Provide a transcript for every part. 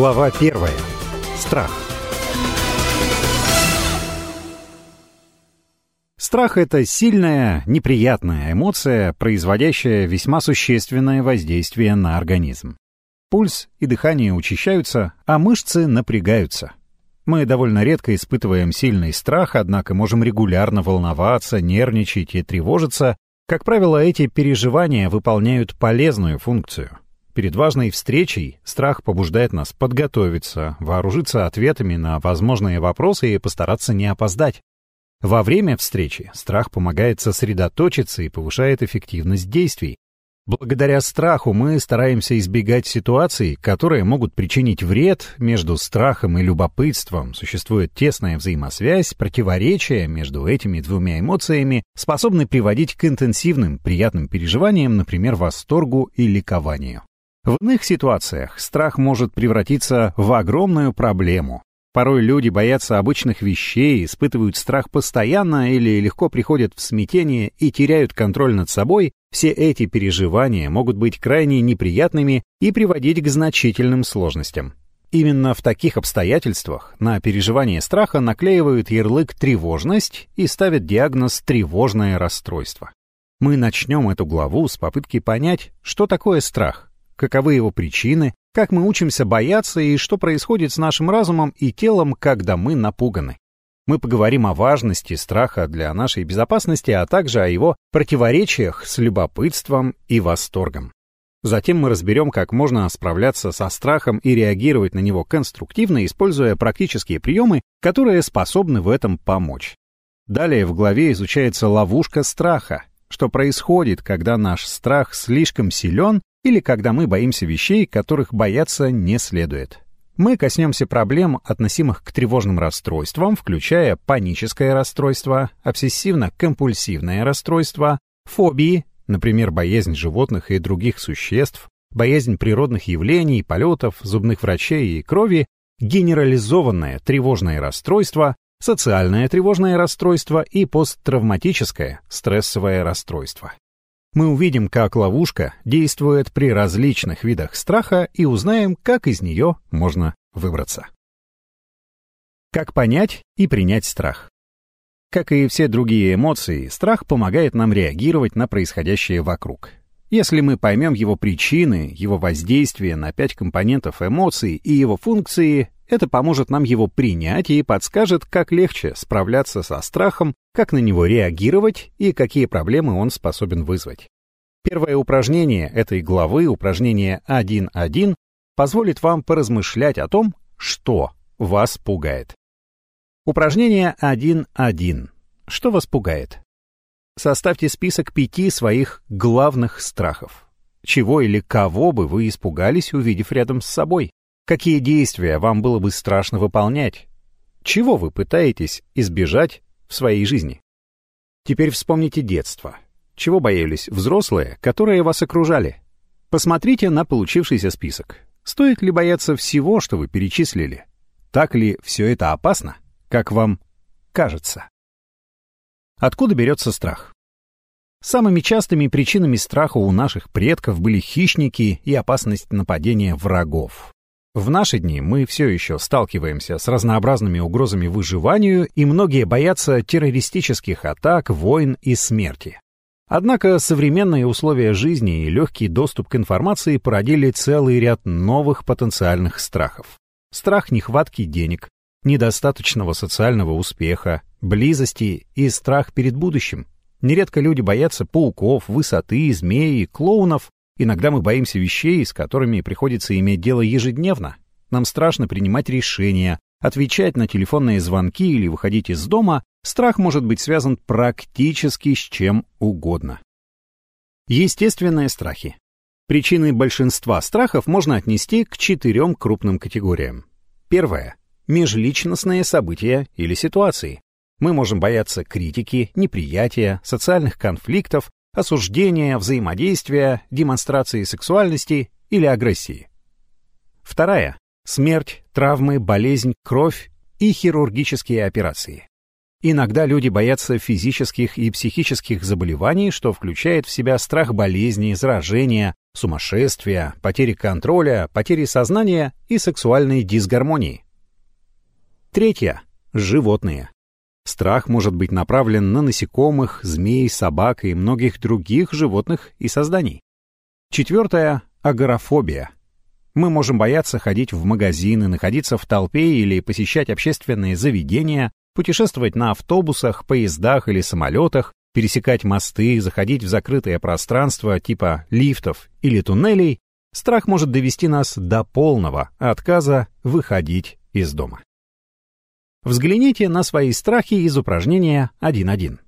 Глава первая. Страх. Страх — это сильная, неприятная эмоция, производящая весьма существенное воздействие на организм. Пульс и дыхание учащаются, а мышцы напрягаются. Мы довольно редко испытываем сильный страх, однако можем регулярно волноваться, нервничать и тревожиться. Как правило, эти переживания выполняют полезную функцию. Перед важной встречей страх побуждает нас подготовиться, вооружиться ответами на возможные вопросы и постараться не опоздать. Во время встречи страх помогает сосредоточиться и повышает эффективность действий. Благодаря страху мы стараемся избегать ситуаций, которые могут причинить вред между страхом и любопытством. Существует тесная взаимосвязь, противоречия между этими двумя эмоциями способны приводить к интенсивным, приятным переживаниям, например, восторгу и ликованию. В иных ситуациях страх может превратиться в огромную проблему. Порой люди боятся обычных вещей, испытывают страх постоянно или легко приходят в смятение и теряют контроль над собой. Все эти переживания могут быть крайне неприятными и приводить к значительным сложностям. Именно в таких обстоятельствах на переживание страха наклеивают ярлык «тревожность» и ставят диагноз «тревожное расстройство». Мы начнем эту главу с попытки понять, что такое страх каковы его причины, как мы учимся бояться и что происходит с нашим разумом и телом, когда мы напуганы. Мы поговорим о важности страха для нашей безопасности, а также о его противоречиях с любопытством и восторгом. Затем мы разберем, как можно справляться со страхом и реагировать на него конструктивно, используя практические приемы, которые способны в этом помочь. Далее в главе изучается ловушка страха, что происходит, когда наш страх слишком силен или когда мы боимся вещей, которых бояться не следует. Мы коснемся проблем, относимых к тревожным расстройствам, включая паническое расстройство, обсессивно-компульсивное расстройство, фобии, например, боязнь животных и других существ, боязнь природных явлений, полетов, зубных врачей и крови, генерализованное тревожное расстройство, социальное тревожное расстройство и посттравматическое стрессовое расстройство мы увидим, как ловушка действует при различных видах страха и узнаем, как из нее можно выбраться. Как понять и принять страх? Как и все другие эмоции, страх помогает нам реагировать на происходящее вокруг. Если мы поймем его причины, его воздействие на пять компонентов эмоций и его функции, это поможет нам его принять и подскажет, как легче справляться со страхом, как на него реагировать и какие проблемы он способен вызвать. Первое упражнение этой главы, упражнение 1.1, позволит вам поразмышлять о том, что вас пугает. Упражнение 1.1. Что вас пугает? Составьте список пяти своих главных страхов. Чего или кого бы вы испугались, увидев рядом с собой? Какие действия вам было бы страшно выполнять? Чего вы пытаетесь избежать в своей жизни? Теперь вспомните детство. Чего боялись взрослые, которые вас окружали? Посмотрите на получившийся список. Стоит ли бояться всего, что вы перечислили? Так ли все это опасно, как вам кажется? Откуда берется страх? Самыми частыми причинами страха у наших предков были хищники и опасность нападения врагов. В наши дни мы все еще сталкиваемся с разнообразными угрозами выживанию, и многие боятся террористических атак, войн и смерти. Однако современные условия жизни и легкий доступ к информации породили целый ряд новых потенциальных страхов. Страх нехватки денег, недостаточного социального успеха, близости и страх перед будущим. Нередко люди боятся пауков, высоты, змей, клоунов, Иногда мы боимся вещей, с которыми приходится иметь дело ежедневно. Нам страшно принимать решения, отвечать на телефонные звонки или выходить из дома. Страх может быть связан практически с чем угодно. Естественные страхи. Причины большинства страхов можно отнести к четырем крупным категориям. Первое. Межличностные события или ситуации. Мы можем бояться критики, неприятия, социальных конфликтов, осуждения, взаимодействия, демонстрации сексуальности или агрессии. Вторая – смерть, травмы, болезнь, кровь и хирургические операции. Иногда люди боятся физических и психических заболеваний, что включает в себя страх болезни, заражения, сумасшествия, потери контроля, потери сознания и сексуальной дисгармонии. Третье. Животные. Страх может быть направлен на насекомых, змей, собак и многих других животных и созданий. Четвертое — агорафобия. Мы можем бояться ходить в магазины, находиться в толпе или посещать общественные заведения, путешествовать на автобусах, поездах или самолетах, пересекать мосты, заходить в закрытое пространство типа лифтов или туннелей. Страх может довести нас до полного отказа выходить из дома. Взгляните на свои страхи из упражнения 1.1.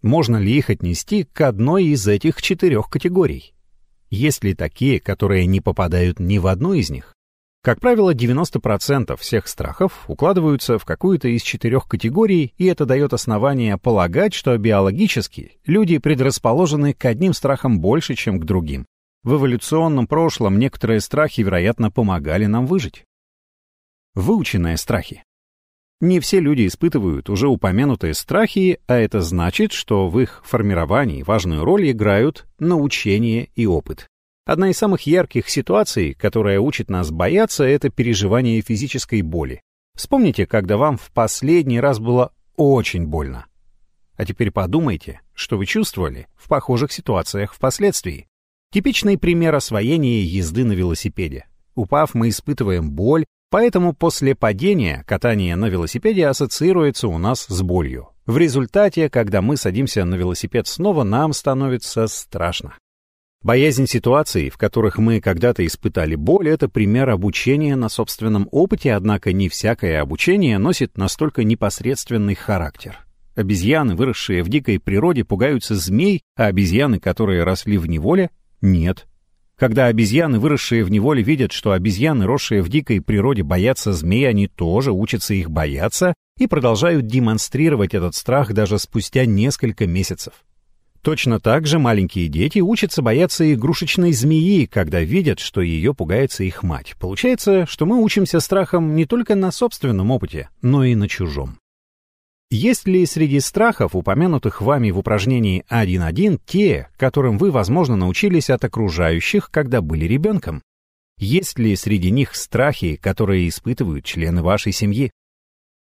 Можно ли их отнести к одной из этих четырех категорий? Есть ли такие, которые не попадают ни в одну из них? Как правило, 90% всех страхов укладываются в какую-то из четырех категорий, и это дает основание полагать, что биологически люди предрасположены к одним страхам больше, чем к другим. В эволюционном прошлом некоторые страхи, вероятно, помогали нам выжить. Выученные страхи. Не все люди испытывают уже упомянутые страхи, а это значит, что в их формировании важную роль играют научение и опыт. Одна из самых ярких ситуаций, которая учит нас бояться, это переживание физической боли. Вспомните, когда вам в последний раз было очень больно. А теперь подумайте, что вы чувствовали в похожих ситуациях впоследствии. Типичный пример освоения езды на велосипеде. Упав, мы испытываем боль, Поэтому после падения катание на велосипеде ассоциируется у нас с болью. В результате, когда мы садимся на велосипед снова, нам становится страшно. Боязнь ситуаций, в которых мы когда-то испытали боль, это пример обучения на собственном опыте, однако не всякое обучение носит настолько непосредственный характер. Обезьяны, выросшие в дикой природе, пугаются змей, а обезьяны, которые росли в неволе, нет. Когда обезьяны, выросшие в неволе, видят, что обезьяны, росшие в дикой природе, боятся змей, они тоже учатся их бояться и продолжают демонстрировать этот страх даже спустя несколько месяцев. Точно так же маленькие дети учатся бояться игрушечной змеи, когда видят, что ее пугается их мать. Получается, что мы учимся страхом не только на собственном опыте, но и на чужом. Есть ли среди страхов, упомянутых вами в упражнении 1.1, те, которым вы, возможно, научились от окружающих, когда были ребенком? Есть ли среди них страхи, которые испытывают члены вашей семьи?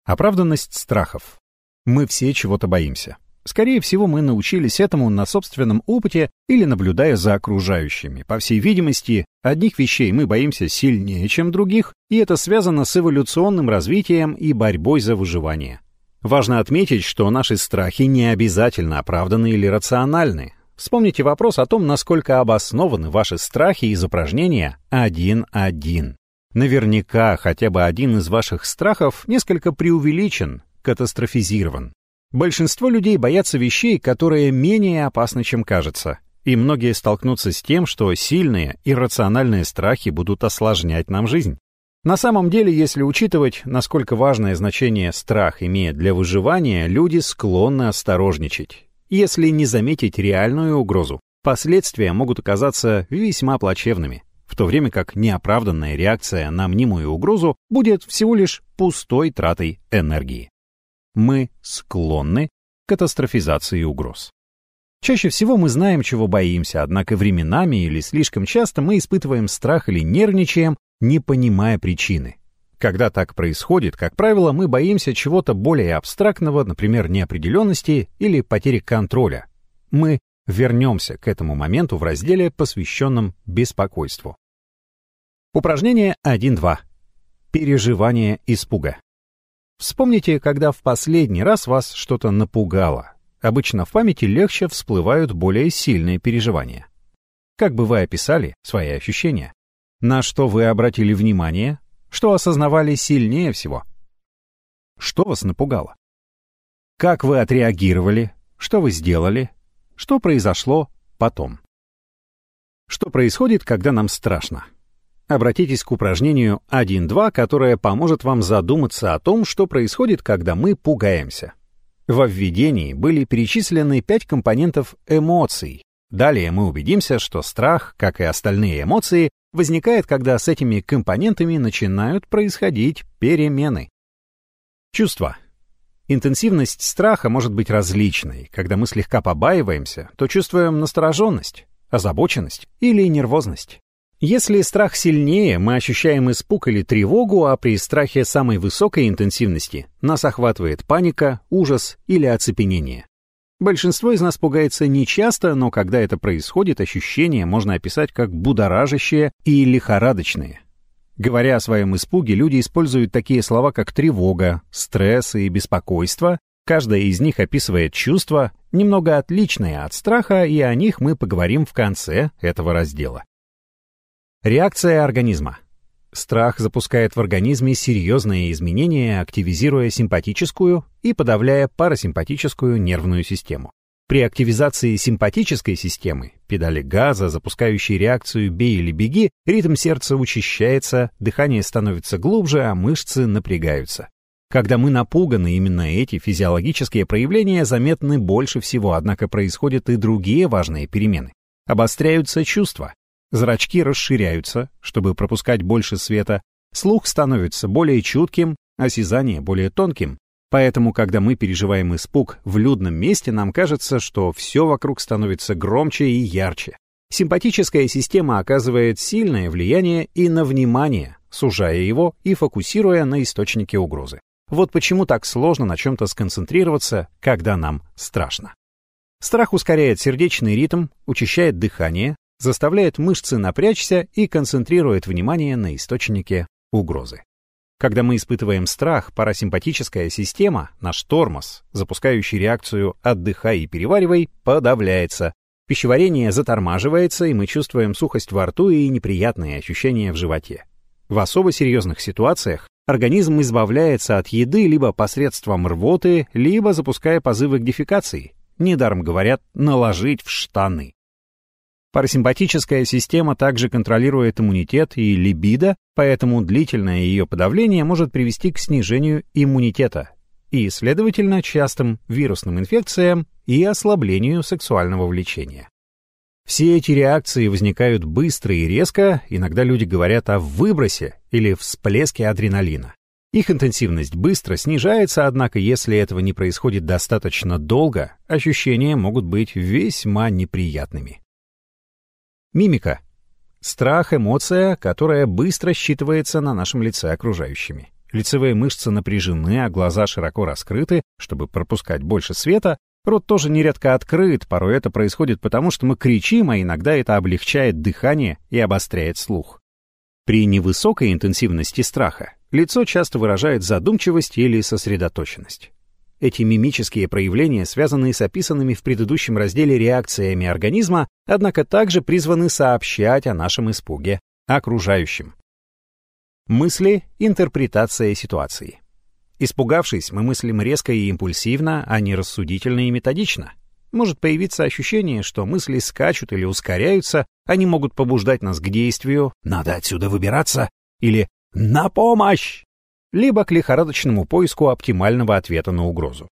Оправданность страхов. Мы все чего-то боимся. Скорее всего, мы научились этому на собственном опыте или наблюдая за окружающими. По всей видимости, одних вещей мы боимся сильнее, чем других, и это связано с эволюционным развитием и борьбой за выживание. Важно отметить, что наши страхи не обязательно оправданы или рациональны. Вспомните вопрос о том, насколько обоснованы ваши страхи из упражнения 1.1. Наверняка хотя бы один из ваших страхов несколько преувеличен, катастрофизирован. Большинство людей боятся вещей, которые менее опасны, чем кажется. И многие столкнутся с тем, что сильные, иррациональные страхи будут осложнять нам жизнь. На самом деле, если учитывать, насколько важное значение страх имеет для выживания, люди склонны осторожничать. Если не заметить реальную угрозу, последствия могут оказаться весьма плачевными, в то время как неоправданная реакция на мнимую угрозу будет всего лишь пустой тратой энергии. Мы склонны катастрофизации угроз. Чаще всего мы знаем, чего боимся, однако временами или слишком часто мы испытываем страх или нервничаем, не понимая причины. Когда так происходит, как правило, мы боимся чего-то более абстрактного, например, неопределенности или потери контроля. Мы вернемся к этому моменту в разделе, посвященном беспокойству. Упражнение 1.2. Переживание испуга. Вспомните, когда в последний раз вас что-то напугало. Обычно в памяти легче всплывают более сильные переживания. Как бы вы описали свои ощущения? На что вы обратили внимание? Что осознавали сильнее всего? Что вас напугало? Как вы отреагировали? Что вы сделали? Что произошло потом? Что происходит, когда нам страшно? Обратитесь к упражнению 1.2, которое поможет вам задуматься о том, что происходит, когда мы пугаемся. Во введении были перечислены пять компонентов эмоций. Далее мы убедимся, что страх, как и остальные эмоции, возникает, когда с этими компонентами начинают происходить перемены. Чувства. Интенсивность страха может быть различной. Когда мы слегка побаиваемся, то чувствуем настороженность. озабоченность или нервозность. Если страх сильнее, мы ощущаем испуг или тревогу, а при страхе самой высокой интенсивности нас охватывает паника, ужас или оцепенение. Большинство из нас пугается нечасто, но когда это происходит, ощущения можно описать как будоражащие и лихорадочные. Говоря о своем испуге, люди используют такие слова, как тревога, стресс и беспокойство. Каждая из них описывает чувства, немного отличные от страха, и о них мы поговорим в конце этого раздела. Реакция организма. Страх запускает в организме серьезные изменения, активизируя симпатическую и подавляя парасимпатическую нервную систему. При активизации симпатической системы, педали газа, запускающей реакцию «бей или беги», ритм сердца учащается, дыхание становится глубже, а мышцы напрягаются. Когда мы напуганы, именно эти физиологические проявления заметны больше всего, однако происходят и другие важные перемены. Обостряются чувства. Зрачки расширяются, чтобы пропускать больше света, слух становится более чутким, осязание более тонким, Поэтому, когда мы переживаем испуг в людном месте, нам кажется, что все вокруг становится громче и ярче. Симпатическая система оказывает сильное влияние и на внимание, сужая его и фокусируя на источнике угрозы. Вот почему так сложно на чем-то сконцентрироваться, когда нам страшно. Страх ускоряет сердечный ритм, учащает дыхание, заставляет мышцы напрячься и концентрирует внимание на источнике угрозы. Когда мы испытываем страх, парасимпатическая система, наш тормоз, запускающий реакцию «отдыхай и переваривай», подавляется. Пищеварение затормаживается, и мы чувствуем сухость во рту и неприятные ощущения в животе. В особо серьезных ситуациях организм избавляется от еды либо посредством рвоты, либо запуская позывы к дефекации. Недаром говорят «наложить в штаны». Парасимпатическая система также контролирует иммунитет и либидо, поэтому длительное ее подавление может привести к снижению иммунитета и, следовательно, частым вирусным инфекциям и ослаблению сексуального влечения. Все эти реакции возникают быстро и резко, иногда люди говорят о выбросе или всплеске адреналина. Их интенсивность быстро снижается, однако если этого не происходит достаточно долго, ощущения могут быть весьма неприятными. Мимика. Страх — эмоция, которая быстро считывается на нашем лице окружающими. Лицевые мышцы напряжены, а глаза широко раскрыты, чтобы пропускать больше света. Рот тоже нередко открыт, порой это происходит потому, что мы кричим, а иногда это облегчает дыхание и обостряет слух. При невысокой интенсивности страха лицо часто выражает задумчивость или сосредоточенность. Эти мимические проявления связаны с описанными в предыдущем разделе реакциями организма, однако также призваны сообщать о нашем испуге окружающим. Мысли — интерпретация ситуации. Испугавшись, мы мыслим резко и импульсивно, а не рассудительно и методично. Может появиться ощущение, что мысли скачут или ускоряются, они могут побуждать нас к действию «надо отсюда выбираться» или «на помощь!» Либо к лихорадочному поиску оптимального ответа на угрозу.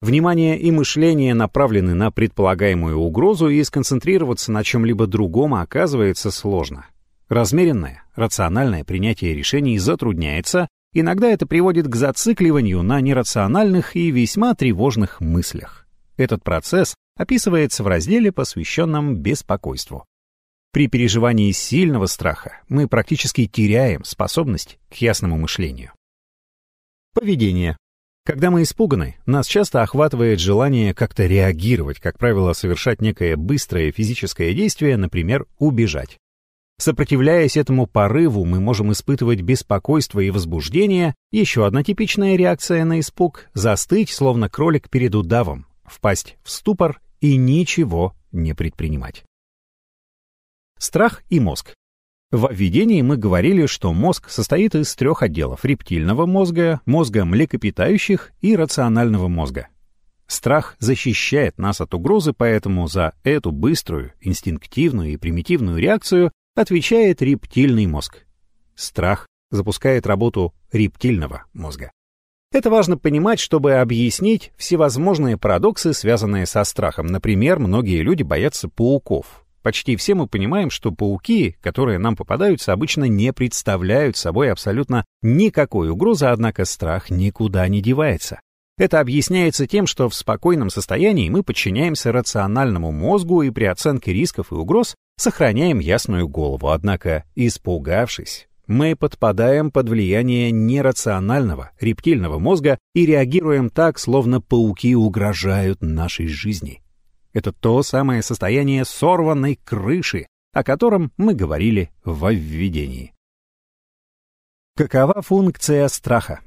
Внимание и мышление направлены на предполагаемую угрозу, и сконцентрироваться на чем-либо другом оказывается сложно. Размеренное, рациональное принятие решений затрудняется, иногда это приводит к зацикливанию на нерациональных и весьма тревожных мыслях. Этот процесс описывается в разделе, посвященном беспокойству. При переживании сильного страха мы практически теряем способность к ясному мышлению. Поведение. Когда мы испуганы, нас часто охватывает желание как-то реагировать, как правило, совершать некое быстрое физическое действие, например, убежать. Сопротивляясь этому порыву, мы можем испытывать беспокойство и возбуждение, еще одна типичная реакция на испуг — застыть, словно кролик перед удавом, впасть в ступор и ничего не предпринимать. Страх и мозг. В введении мы говорили, что мозг состоит из трех отделов – рептильного мозга, мозга млекопитающих и рационального мозга. Страх защищает нас от угрозы, поэтому за эту быструю, инстинктивную и примитивную реакцию отвечает рептильный мозг. Страх запускает работу рептильного мозга. Это важно понимать, чтобы объяснить всевозможные парадоксы, связанные со страхом. Например, многие люди боятся пауков, Почти все мы понимаем, что пауки, которые нам попадаются, обычно не представляют собой абсолютно никакой угрозы, однако страх никуда не девается. Это объясняется тем, что в спокойном состоянии мы подчиняемся рациональному мозгу и при оценке рисков и угроз сохраняем ясную голову. Однако, испугавшись, мы подпадаем под влияние нерационального рептильного мозга и реагируем так, словно пауки угрожают нашей жизни. Это то самое состояние сорванной крыши, о котором мы говорили во введении. Какова функция страха?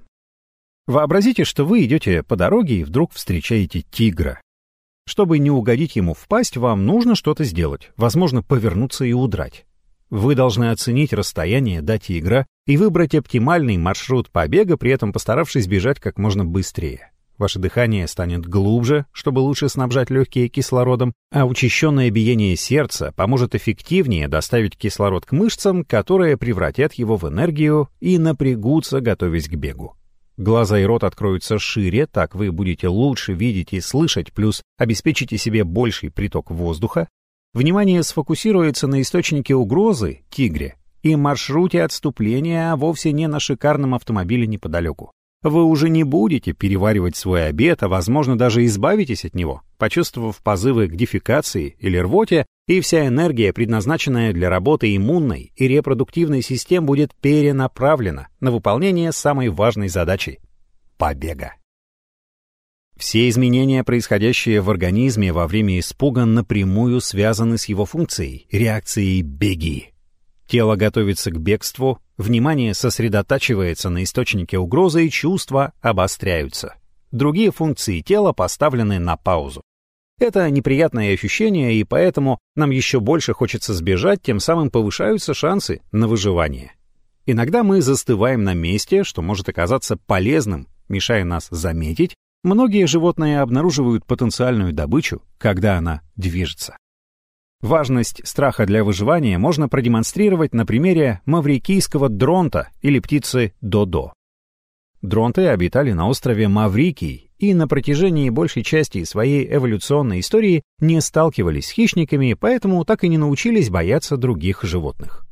Вообразите, что вы идете по дороге и вдруг встречаете тигра. Чтобы не угодить ему в пасть, вам нужно что-то сделать, возможно, повернуться и удрать. Вы должны оценить расстояние до тигра и выбрать оптимальный маршрут побега, при этом постаравшись бежать как можно быстрее. Ваше дыхание станет глубже, чтобы лучше снабжать легкие кислородом, а учащенное биение сердца поможет эффективнее доставить кислород к мышцам, которые превратят его в энергию и напрягутся, готовясь к бегу. Глаза и рот откроются шире, так вы будете лучше видеть и слышать, плюс обеспечите себе больший приток воздуха. Внимание сфокусируется на источнике угрозы, тигре, и маршруте отступления, а вовсе не на шикарном автомобиле неподалеку. Вы уже не будете переваривать свой обед, а, возможно, даже избавитесь от него, почувствовав позывы к дефекации или рвоте, и вся энергия, предназначенная для работы иммунной и репродуктивной систем, будет перенаправлена на выполнение самой важной задачи — побега. Все изменения, происходящие в организме во время испуга, напрямую связаны с его функцией — реакцией «беги». Тело готовится к бегству, внимание сосредотачивается на источнике угрозы и чувства обостряются. Другие функции тела поставлены на паузу. Это неприятное ощущение, и поэтому нам еще больше хочется сбежать, тем самым повышаются шансы на выживание. Иногда мы застываем на месте, что может оказаться полезным, мешая нас заметить. Многие животные обнаруживают потенциальную добычу, когда она движется. Важность страха для выживания можно продемонстрировать на примере маврикийского дронта или птицы додо. Дронты обитали на острове Маврикий и на протяжении большей части своей эволюционной истории не сталкивались с хищниками, поэтому так и не научились бояться других животных.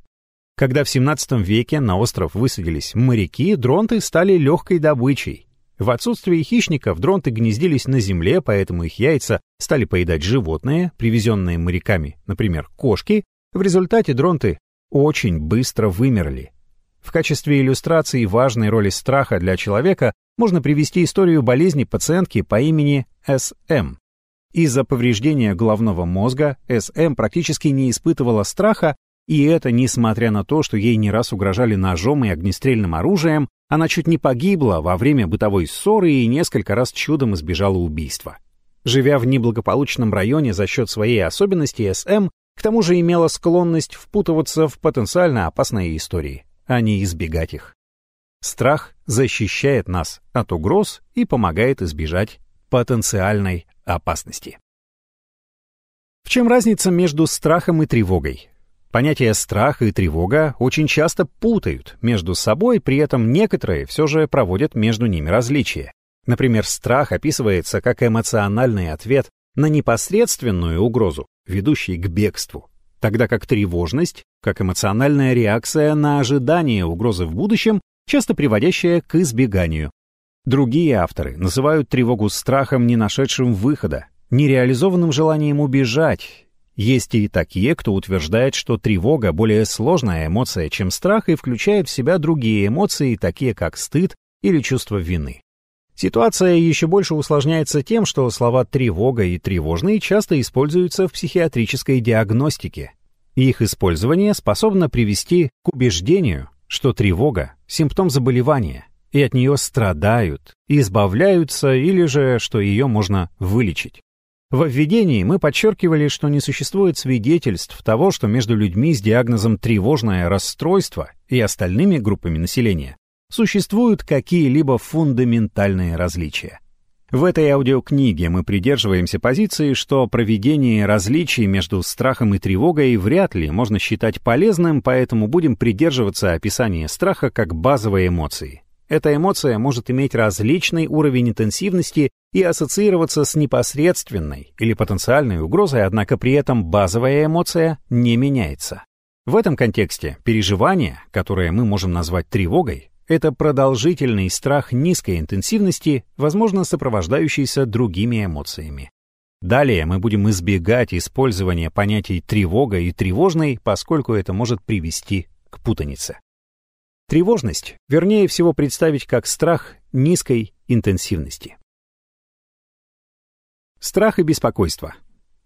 Когда в 17 веке на остров высадились моряки, дронты стали легкой добычей. В отсутствие хищников дронты гнездились на земле, поэтому их яйца стали поедать животные, привезенные моряками, например, кошки. В результате дронты очень быстро вымерли. В качестве иллюстрации важной роли страха для человека можно привести историю болезни пациентки по имени СМ. Из-за повреждения головного мозга СМ практически не испытывала страха, и это несмотря на то, что ей не раз угрожали ножом и огнестрельным оружием, она чуть не погибла во время бытовой ссоры и несколько раз чудом избежала убийства. Живя в неблагополучном районе за счет своей особенности, СМ к тому же имела склонность впутываться в потенциально опасные истории а не избегать их. Страх защищает нас от угроз и помогает избежать потенциальной опасности. В чем разница между страхом и тревогой? Понятия страх и тревога очень часто путают между собой, при этом некоторые все же проводят между ними различия. Например, страх описывается как эмоциональный ответ на непосредственную угрозу, ведущий к бегству тогда как тревожность, как эмоциональная реакция на ожидание угрозы в будущем, часто приводящая к избеганию. Другие авторы называют тревогу страхом, не нашедшим выхода, нереализованным желанием убежать. Есть и такие, кто утверждает, что тревога более сложная эмоция, чем страх, и включает в себя другие эмоции, такие как стыд или чувство вины. Ситуация еще больше усложняется тем, что слова «тревога» и «тревожный» часто используются в психиатрической диагностике. Их использование способно привести к убеждению, что тревога – симптом заболевания, и от нее страдают, избавляются или же, что ее можно вылечить. В введении мы подчеркивали, что не существует свидетельств того, что между людьми с диагнозом тревожное расстройство и остальными группами населения существуют какие-либо фундаментальные различия. В этой аудиокниге мы придерживаемся позиции, что проведение различий между страхом и тревогой вряд ли можно считать полезным, поэтому будем придерживаться описания страха как базовой эмоции. Эта эмоция может иметь различный уровень интенсивности и ассоциироваться с непосредственной или потенциальной угрозой, однако при этом базовая эмоция не меняется. В этом контексте переживание, которое мы можем назвать тревогой, это продолжительный страх низкой интенсивности, возможно, сопровождающийся другими эмоциями. Далее мы будем избегать использования понятий тревога и тревожный, поскольку это может привести к путанице. Тревожность, вернее всего представить как страх низкой интенсивности. Страх и беспокойство.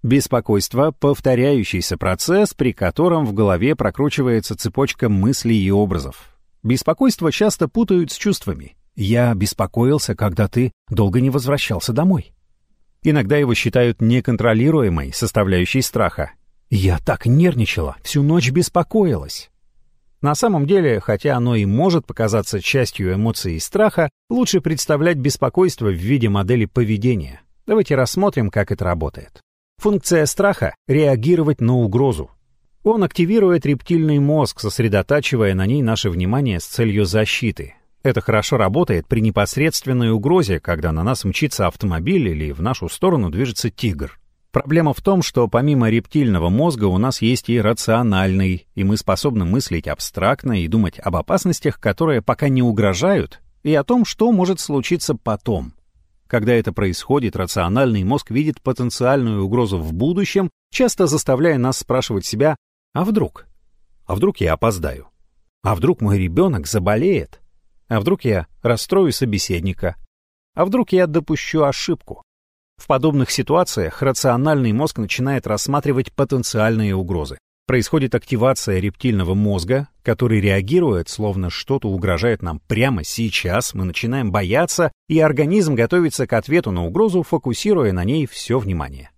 Беспокойство — повторяющийся процесс, при котором в голове прокручивается цепочка мыслей и образов. Беспокойство часто путают с чувствами. «Я беспокоился, когда ты долго не возвращался домой». Иногда его считают неконтролируемой составляющей страха. «Я так нервничала, всю ночь беспокоилась». На самом деле, хотя оно и может показаться частью эмоций страха, лучше представлять беспокойство в виде модели поведения. Давайте рассмотрим, как это работает. Функция страха — реагировать на угрозу. Он активирует рептильный мозг, сосредотачивая на ней наше внимание с целью защиты. Это хорошо работает при непосредственной угрозе, когда на нас мчится автомобиль или в нашу сторону движется тигр. Проблема в том, что помимо рептильного мозга у нас есть и рациональный, и мы способны мыслить абстрактно и думать об опасностях, которые пока не угрожают, и о том, что может случиться потом. Когда это происходит, рациональный мозг видит потенциальную угрозу в будущем, часто заставляя нас спрашивать себя «А вдруг? А вдруг я опоздаю? А вдруг мой ребенок заболеет? А вдруг я расстрою собеседника? А вдруг я допущу ошибку?» В подобных ситуациях рациональный мозг начинает рассматривать потенциальные угрозы. Происходит активация рептильного мозга, который реагирует, словно что-то угрожает нам прямо сейчас, мы начинаем бояться, и организм готовится к ответу на угрозу, фокусируя на ней все внимание.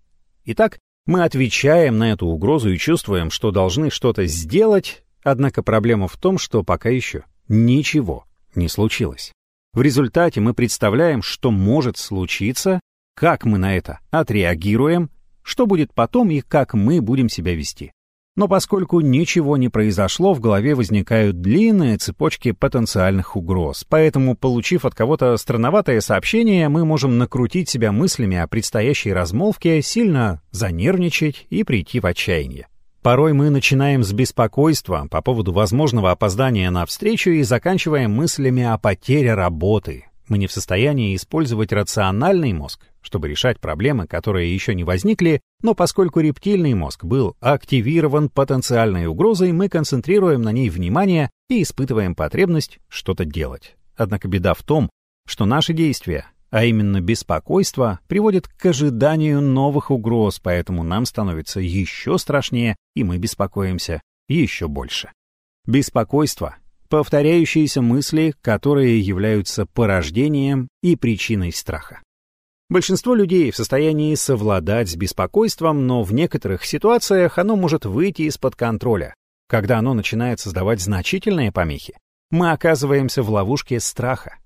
Итак, мы отвечаем на эту угрозу и чувствуем, что должны что-то сделать, однако проблема в том, что пока еще ничего не случилось. В результате мы представляем, что может случиться, как мы на это отреагируем, что будет потом и как мы будем себя вести. Но поскольку ничего не произошло, в голове возникают длинные цепочки потенциальных угроз. Поэтому, получив от кого-то странноватое сообщение, мы можем накрутить себя мыслями о предстоящей размолвке, сильно занервничать и прийти в отчаяние. Порой мы начинаем с беспокойства по поводу возможного опоздания на встречу и заканчиваем мыслями о потере работы, мы не в состоянии использовать рациональный мозг, чтобы решать проблемы, которые еще не возникли, но поскольку рептильный мозг был активирован потенциальной угрозой, мы концентрируем на ней внимание и испытываем потребность что-то делать. Однако беда в том, что наши действия, а именно беспокойство, приводят к ожиданию новых угроз, поэтому нам становится еще страшнее, и мы беспокоимся еще больше. Беспокойство повторяющиеся мысли, которые являются порождением и причиной страха. Большинство людей в состоянии совладать с беспокойством, но в некоторых ситуациях оно может выйти из-под контроля. Когда оно начинает создавать значительные помехи, мы оказываемся в ловушке страха.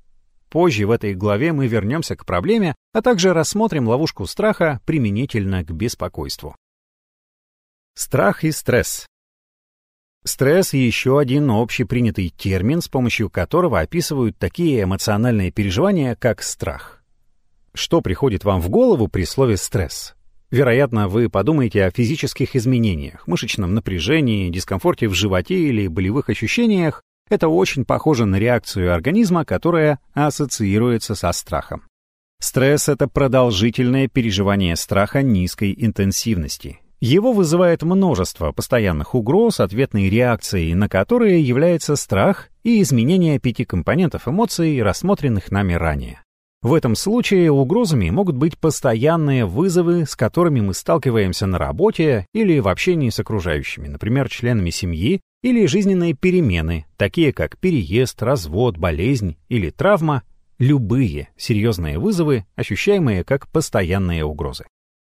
Позже в этой главе мы вернемся к проблеме, а также рассмотрим ловушку страха применительно к беспокойству. Страх и стресс Стресс — еще один общепринятый термин, с помощью которого описывают такие эмоциональные переживания, как страх. Что приходит вам в голову при слове «стресс»? Вероятно, вы подумаете о физических изменениях, мышечном напряжении, дискомфорте в животе или болевых ощущениях. Это очень похоже на реакцию организма, которая ассоциируется со страхом. Стресс — это продолжительное переживание страха низкой интенсивности, его вызывает множество постоянных угроз, ответной реакцией на которые является страх и изменение пяти компонентов эмоций, рассмотренных нами ранее. В этом случае угрозами могут быть постоянные вызовы, с которыми мы сталкиваемся на работе или в общении с окружающими, например, членами семьи, или жизненные перемены, такие как переезд, развод, болезнь или травма, любые серьезные вызовы, ощущаемые как постоянные угрозы.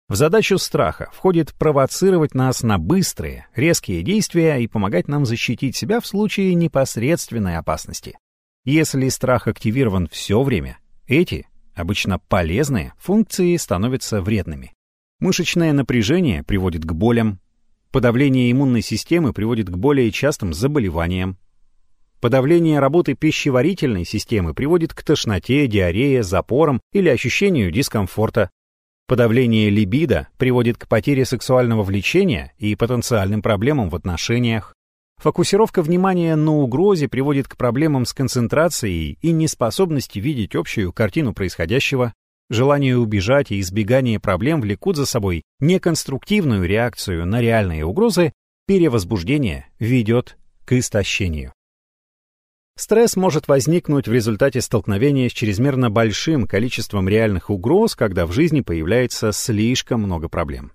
В задачу страха входит провоцировать нас на быстрые, резкие действия и помогать нам защитить себя в случае непосредственной опасности. Если страх активирован все время, эти, обычно полезные, функции становятся вредными. Мышечное напряжение приводит к болям, подавление иммунной системы приводит к более частым заболеваниям, Подавление работы пищеварительной системы приводит к тошноте, диарее, запорам или ощущению дискомфорта. Подавление либидо приводит к потере сексуального влечения и потенциальным проблемам в отношениях. Фокусировка внимания на угрозе приводит к проблемам с концентрацией и неспособности видеть общую картину происходящего. Желание убежать и избегание проблем влекут за собой неконструктивную реакцию на реальные угрозы, перевозбуждение ведет к истощению. Стресс может возникнуть в результате столкновения с чрезмерно большим количеством реальных угроз, когда в жизни появляется слишком много проблем.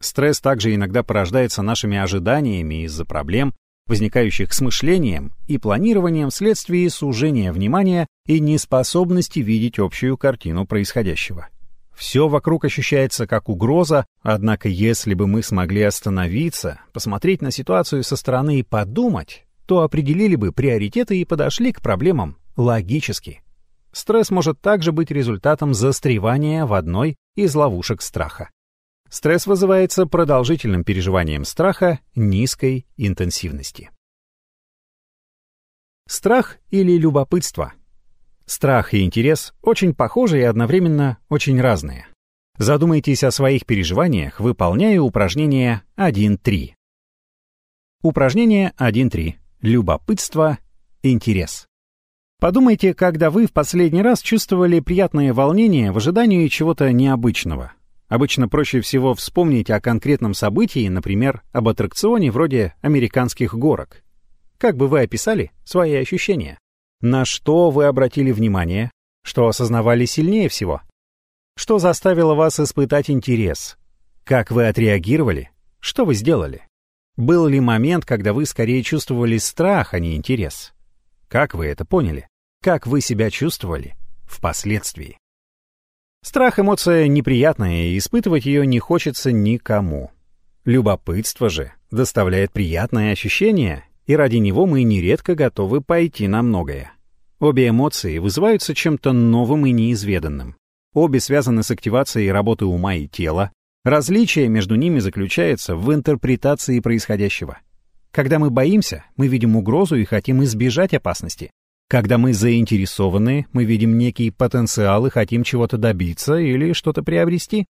Стресс также иногда порождается нашими ожиданиями из-за проблем, возникающих с мышлением и планированием вследствие сужения внимания и неспособности видеть общую картину происходящего. Все вокруг ощущается как угроза, однако если бы мы смогли остановиться, посмотреть на ситуацию со стороны и подумать, то определили бы приоритеты и подошли к проблемам логически. Стресс может также быть результатом застревания в одной из ловушек страха. Стресс вызывается продолжительным переживанием страха низкой интенсивности. Страх или любопытство. Страх и интерес очень похожи и одновременно очень разные. Задумайтесь о своих переживаниях, выполняя упражнение 1.3. Упражнение 1.3. Любопытство, интерес. Подумайте, когда вы в последний раз чувствовали приятное волнение в ожидании чего-то необычного. Обычно проще всего вспомнить о конкретном событии, например, об аттракционе вроде американских горок. Как бы вы описали свои ощущения? На что вы обратили внимание? Что осознавали сильнее всего? Что заставило вас испытать интерес? Как вы отреагировали? Что вы сделали? Был ли момент, когда вы скорее чувствовали страх, а не интерес? Как вы это поняли? Как вы себя чувствовали впоследствии? Страх — эмоция неприятная, и испытывать ее не хочется никому. Любопытство же доставляет приятное ощущение, и ради него мы нередко готовы пойти на многое. Обе эмоции вызываются чем-то новым и неизведанным. Обе связаны с активацией работы ума и тела. Различие между ними заключается в интерпретации происходящего. Когда мы боимся, мы видим угрозу и хотим избежать опасности. Когда мы заинтересованы, мы видим некий потенциал и хотим чего-то добиться или что-то приобрести.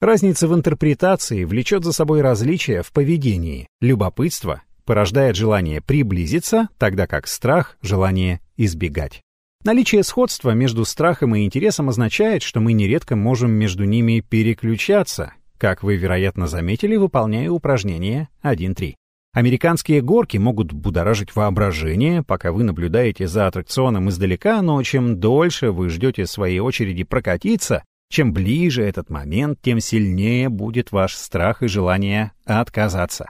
Разница в интерпретации влечет за собой различия в поведении. Любопытство порождает желание приблизиться, тогда как страх — желание избегать. Наличие сходства между страхом и интересом означает, что мы нередко можем между ними переключаться, как вы, вероятно, заметили, выполняя упражнение 1.3. Американские горки могут будоражить воображение, пока вы наблюдаете за аттракционом издалека, но чем дольше вы ждете своей очереди прокатиться, чем ближе этот момент, тем сильнее будет ваш страх и желание отказаться.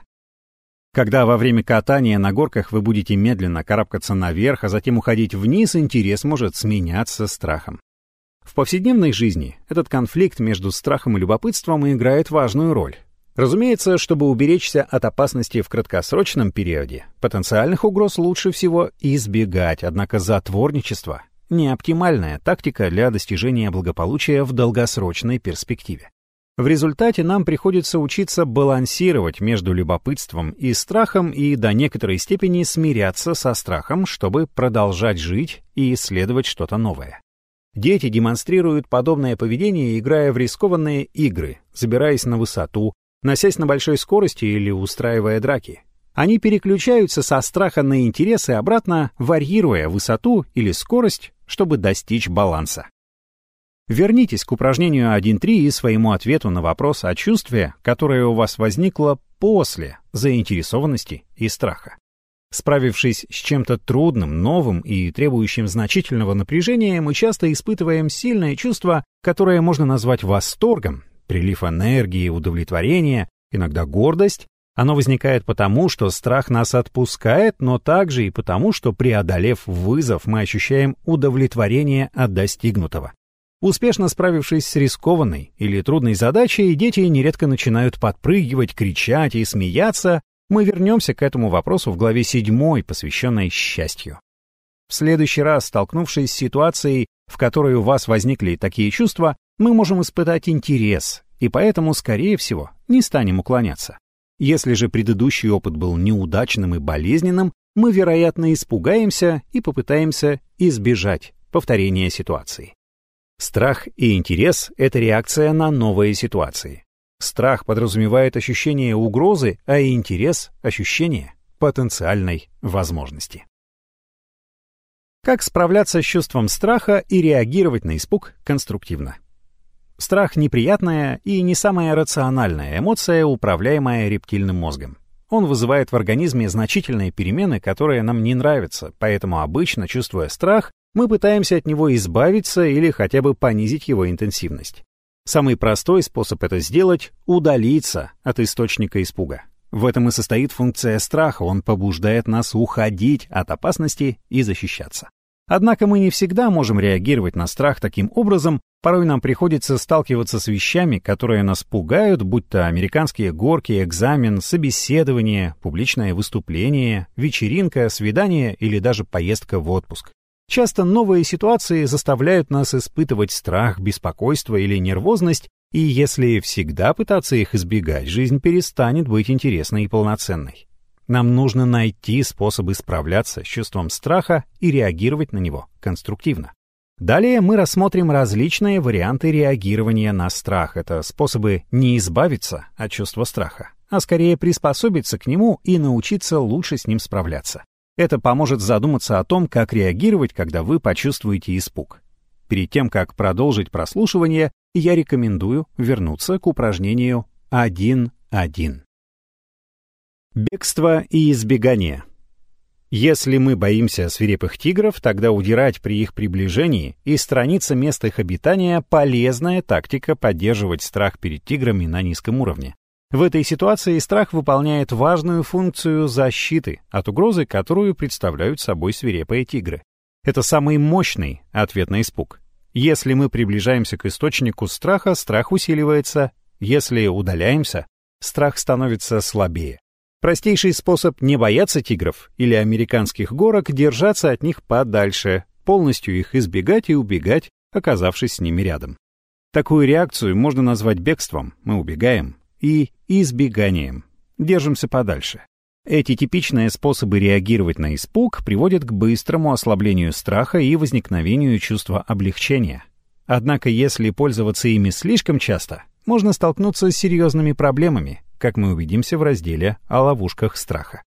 Когда во время катания на горках вы будете медленно карабкаться наверх, а затем уходить вниз, интерес может сменяться страхом. В повседневной жизни этот конфликт между страхом и любопытством играет важную роль. Разумеется, чтобы уберечься от опасности в краткосрочном периоде, потенциальных угроз лучше всего избегать, однако затворничество — не оптимальная тактика для достижения благополучия в долгосрочной перспективе. В результате нам приходится учиться балансировать между любопытством и страхом и до некоторой степени смиряться со страхом, чтобы продолжать жить и исследовать что-то новое. Дети демонстрируют подобное поведение, играя в рискованные игры, забираясь на высоту, носясь на большой скорости или устраивая драки. Они переключаются со страха на интерес и обратно, варьируя высоту или скорость, чтобы достичь баланса. Вернитесь к упражнению 1.3 и своему ответу на вопрос о чувстве, которое у вас возникло после заинтересованности и страха. Справившись с чем-то трудным, новым и требующим значительного напряжения, мы часто испытываем сильное чувство, которое можно назвать восторгом прилив энергии, удовлетворения, иногда гордость, оно возникает потому, что страх нас отпускает, но также и потому, что, преодолев вызов, мы ощущаем удовлетворение от достигнутого. Успешно справившись с рискованной или трудной задачей, дети нередко начинают подпрыгивать, кричать и смеяться. Мы вернемся к этому вопросу в главе 7, посвященной счастью. В следующий раз, столкнувшись с ситуацией, в которой у вас возникли такие чувства, мы можем испытать интерес, и поэтому, скорее всего, не станем уклоняться. Если же предыдущий опыт был неудачным и болезненным, мы, вероятно, испугаемся и попытаемся избежать повторения ситуации. Страх и интерес — это реакция на новые ситуации. Страх подразумевает ощущение угрозы, а интерес — ощущение потенциальной возможности. Как справляться с чувством страха и реагировать на испуг конструктивно? Страх — неприятная и не самая рациональная эмоция, управляемая рептильным мозгом. Он вызывает в организме значительные перемены, которые нам не нравятся, поэтому обычно, чувствуя страх, мы пытаемся от него избавиться или хотя бы понизить его интенсивность. Самый простой способ это сделать — удалиться от источника испуга. В этом и состоит функция страха, он побуждает нас уходить от опасности и защищаться. Однако мы не всегда можем реагировать на страх таким образом, порой нам приходится сталкиваться с вещами, которые нас пугают, будь то американские горки, экзамен, собеседование, публичное выступление, вечеринка, свидание или даже поездка в отпуск. Часто новые ситуации заставляют нас испытывать страх, беспокойство или нервозность, и если всегда пытаться их избегать, жизнь перестанет быть интересной и полноценной. Нам нужно найти способы справляться с чувством страха и реагировать на него конструктивно. Далее мы рассмотрим различные варианты реагирования на страх. Это способы не избавиться от чувства страха, а скорее приспособиться к нему и научиться лучше с ним справляться. Это поможет задуматься о том, как реагировать, когда вы почувствуете испуг. Перед тем, как продолжить прослушивание, я рекомендую вернуться к упражнению 1.1. Бегство и избегание. Если мы боимся свирепых тигров, тогда удирать при их приближении и страниться места их обитания – полезная тактика поддерживать страх перед тиграми на низком уровне. В этой ситуации страх выполняет важную функцию защиты от угрозы, которую представляют собой свирепые тигры. Это самый мощный ответ на испуг. Если мы приближаемся к источнику страха, страх усиливается. Если удаляемся, страх становится слабее. Простейший способ не бояться тигров или американских горок — держаться от них подальше, полностью их избегать и убегать, оказавшись с ними рядом. Такую реакцию можно назвать бегством, мы убегаем, и избеганием. Держимся подальше. Эти типичные способы реагировать на испуг приводят к быстрому ослаблению страха и возникновению чувства облегчения. Однако если пользоваться ими слишком часто, можно столкнуться с серьезными проблемами, как мы увидимся в разделе о ловушках страха.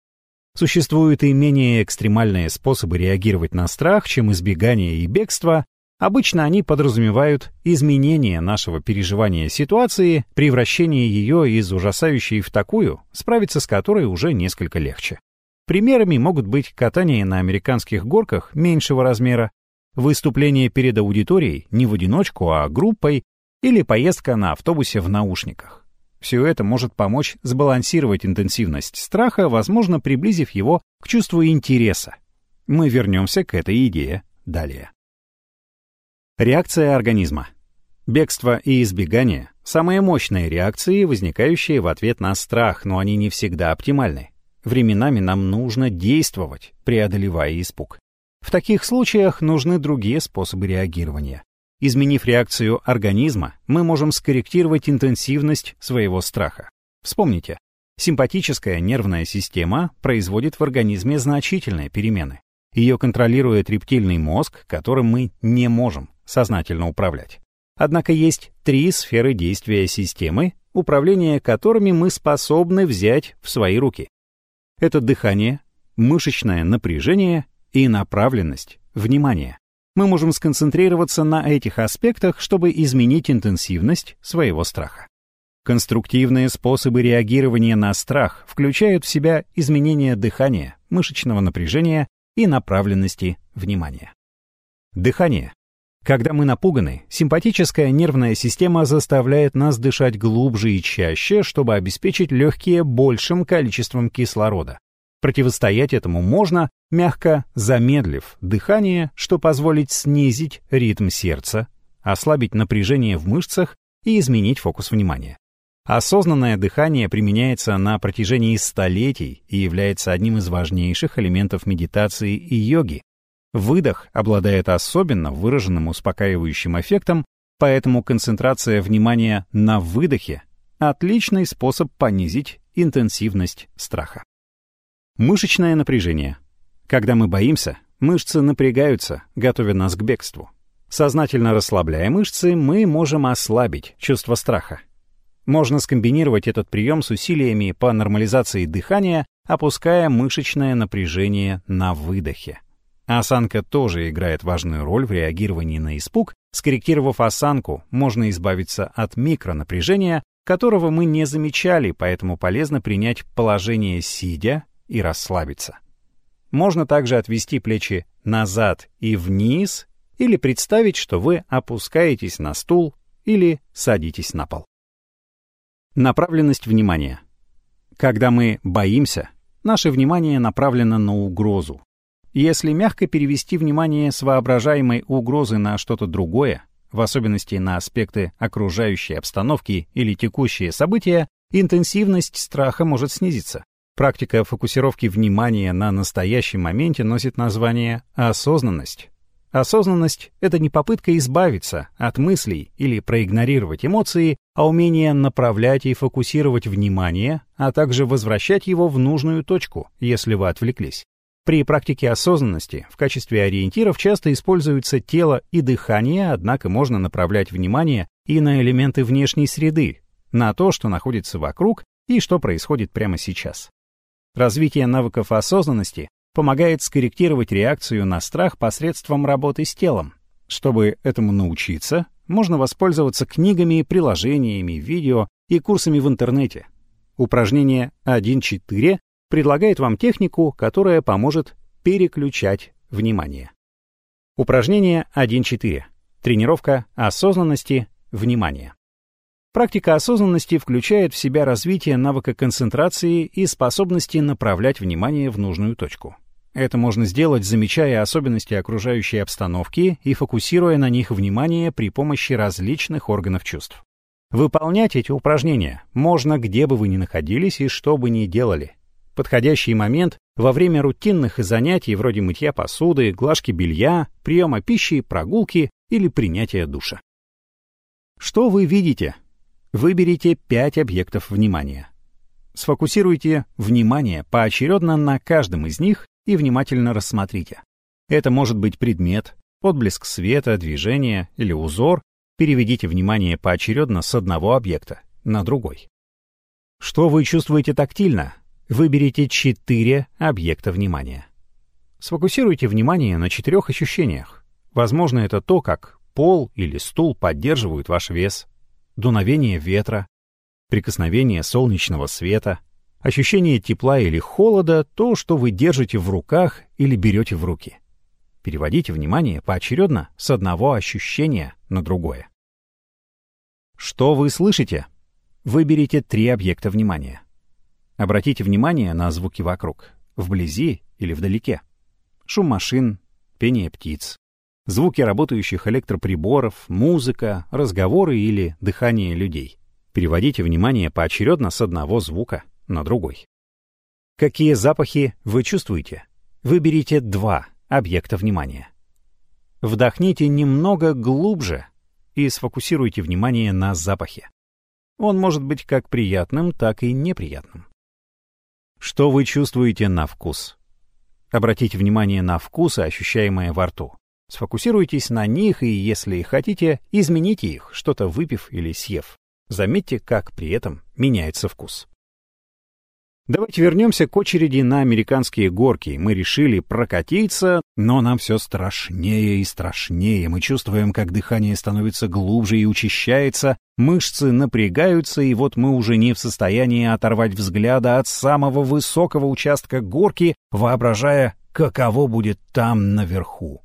Существуют и менее экстремальные способы реагировать на страх, чем избегание и бегство, Обычно они подразумевают изменение нашего переживания ситуации, превращение ее из ужасающей в такую, справиться с которой уже несколько легче. Примерами могут быть катание на американских горках меньшего размера, выступление перед аудиторией не в одиночку, а группой, или поездка на автобусе в наушниках. Все это может помочь сбалансировать интенсивность страха, возможно, приблизив его к чувству интереса. Мы вернемся к этой идее далее. Реакция организма. Бегство и избегание – самые мощные реакции, возникающие в ответ на страх, но они не всегда оптимальны. Временами нам нужно действовать, преодолевая испуг. В таких случаях нужны другие способы реагирования. Изменив реакцию организма, мы можем скорректировать интенсивность своего страха. Вспомните, симпатическая нервная система производит в организме значительные перемены. Ее контролирует рептильный мозг, которым мы не можем сознательно управлять. Однако есть три сферы действия системы, управление которыми мы способны взять в свои руки. Это дыхание, мышечное напряжение и направленность, внимание. Мы можем сконцентрироваться на этих аспектах, чтобы изменить интенсивность своего страха. Конструктивные способы реагирования на страх включают в себя изменение дыхания, мышечного напряжения и направленности внимания. Дыхание когда мы напуганы, симпатическая нервная система заставляет нас дышать глубже и чаще, чтобы обеспечить легкие большим количеством кислорода. Противостоять этому можно, мягко замедлив дыхание, что позволит снизить ритм сердца, ослабить напряжение в мышцах и изменить фокус внимания. Осознанное дыхание применяется на протяжении столетий и является одним из важнейших элементов медитации и йоги, Выдох обладает особенно выраженным успокаивающим эффектом, поэтому концентрация внимания на выдохе – отличный способ понизить интенсивность страха. Мышечное напряжение. Когда мы боимся, мышцы напрягаются, готовя нас к бегству. Сознательно расслабляя мышцы, мы можем ослабить чувство страха. Можно скомбинировать этот прием с усилиями по нормализации дыхания, опуская мышечное напряжение на выдохе. Осанка тоже играет важную роль в реагировании на испуг. Скорректировав осанку, можно избавиться от микронапряжения, которого мы не замечали, поэтому полезно принять положение сидя и расслабиться. Можно также отвести плечи назад и вниз или представить, что вы опускаетесь на стул или садитесь на пол. Направленность внимания. Когда мы боимся, наше внимание направлено на угрозу. Если мягко перевести внимание с воображаемой угрозы на что-то другое, в особенности на аспекты окружающей обстановки или текущие события, интенсивность страха может снизиться. Практика фокусировки внимания на настоящем моменте носит название осознанность. Осознанность — это не попытка избавиться от мыслей или проигнорировать эмоции, а умение направлять и фокусировать внимание, а также возвращать его в нужную точку, если вы отвлеклись. При практике осознанности в качестве ориентиров часто используются тело и дыхание, однако можно направлять внимание и на элементы внешней среды, на то, что находится вокруг и что происходит прямо сейчас. Развитие навыков осознанности помогает скорректировать реакцию на страх посредством работы с телом. Чтобы этому научиться, можно воспользоваться книгами, приложениями, видео и курсами в интернете. Упражнение 1.4 предлагает вам технику, которая поможет переключать внимание. Упражнение 1.4. Тренировка осознанности внимания. Практика осознанности включает в себя развитие навыка концентрации и способности направлять внимание в нужную точку. Это можно сделать, замечая особенности окружающей обстановки и фокусируя на них внимание при помощи различных органов чувств. Выполнять эти упражнения можно где бы вы ни находились и что бы ни делали. Подходящий момент во время рутинных занятий вроде мытья посуды, глажки белья, приема пищи, прогулки или принятия душа. Что вы видите, Выберите 5 объектов внимания. Сфокусируйте внимание поочередно на каждом из них и внимательно рассмотрите. Это может быть предмет, отблеск света, движение или узор. Переведите внимание поочередно с одного объекта на другой. Что вы чувствуете тактильно? Выберите 4 объекта внимания. Сфокусируйте внимание на четырех ощущениях. Возможно, это то, как пол или стул поддерживают ваш вес, дуновение ветра, прикосновение солнечного света, ощущение тепла или холода, то, что вы держите в руках или берете в руки. Переводите внимание поочередно с одного ощущения на другое. Что вы слышите? Выберите три объекта внимания. Обратите внимание на звуки вокруг, вблизи или вдалеке. Шум машин, пение птиц, звуки работающих электроприборов, музыка, разговоры или дыхание людей. Переводите внимание поочередно с одного звука на другой. Какие запахи вы чувствуете? Выберите два объекта внимания. Вдохните немного глубже и сфокусируйте внимание на запахе. Он может быть как приятным, так и неприятным. Что вы чувствуете на вкус? Обратите внимание на вкусы, ощущаемые во рту. Сфокусируйтесь на них и, если хотите, измените их, что-то выпив или съев. Заметьте, как при этом меняется вкус. Давайте вернемся к очереди на американские горки. Мы решили прокатиться, но нам все страшнее и страшнее. Мы чувствуем, как дыхание становится глубже и учащается, мышцы напрягаются, и вот мы уже не в состоянии оторвать взгляда от самого высокого участка горки, воображая, каково будет там наверху.